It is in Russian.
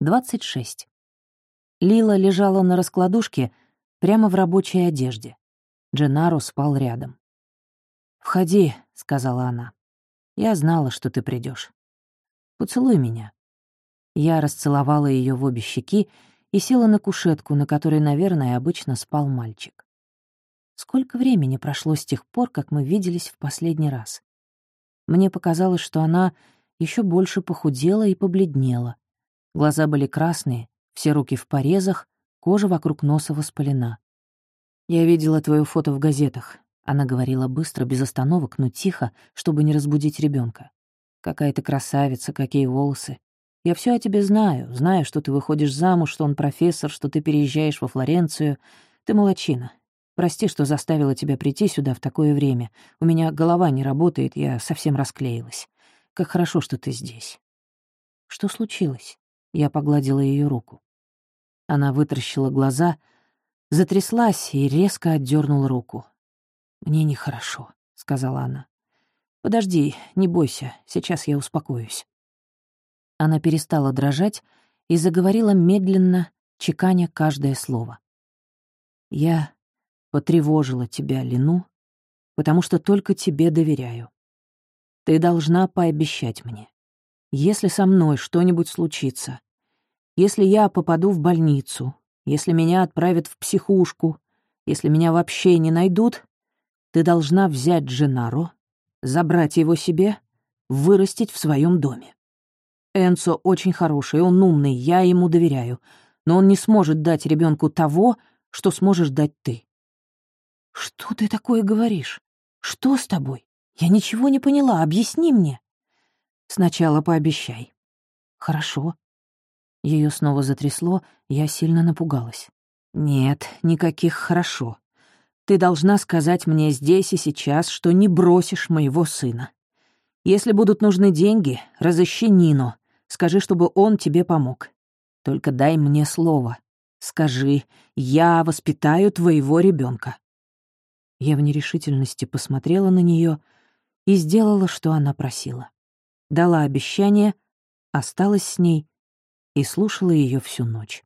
26. Лила лежала на раскладушке прямо в рабочей одежде. Дженаро спал рядом. «Входи», — сказала она. «Я знала, что ты придешь. Поцелуй меня». Я расцеловала ее в обе щеки и села на кушетку, на которой, наверное, обычно спал мальчик. Сколько времени прошло с тех пор, как мы виделись в последний раз? Мне показалось, что она еще больше похудела и побледнела. Глаза были красные, все руки в порезах, кожа вокруг носа воспалена. «Я видела твое фото в газетах», — она говорила быстро, без остановок, но тихо, чтобы не разбудить ребенка. «Какая ты красавица, какие волосы. Я все о тебе знаю, знаю, что ты выходишь замуж, что он профессор, что ты переезжаешь во Флоренцию. Ты молочина. Прости, что заставила тебя прийти сюда в такое время. У меня голова не работает, я совсем расклеилась. Как хорошо, что ты здесь». «Что случилось?» Я погладила ее руку. Она вытращила глаза, затряслась и резко отдернула руку. «Мне нехорошо», — сказала она. «Подожди, не бойся, сейчас я успокоюсь». Она перестала дрожать и заговорила медленно, чеканя каждое слово. «Я потревожила тебя, Лину, потому что только тебе доверяю. Ты должна пообещать мне. Если со мной что-нибудь случится, если я попаду в больницу, если меня отправят в психушку, если меня вообще не найдут, ты должна взять Дженаро, забрать его себе, вырастить в своем доме. Энцо очень хороший, он умный, я ему доверяю, но он не сможет дать ребенку того, что сможешь дать ты. Что ты такое говоришь? Что с тобой? Я ничего не поняла, объясни мне. Сначала пообещай. Хорошо. Ее снова затрясло, я сильно напугалась. Нет, никаких «хорошо». Ты должна сказать мне здесь и сейчас, что не бросишь моего сына. Если будут нужны деньги, разыщи Нину, Скажи, чтобы он тебе помог. Только дай мне слово. Скажи, я воспитаю твоего ребенка. Я в нерешительности посмотрела на нее и сделала, что она просила. Дала обещание, осталась с ней и слушала ее всю ночь.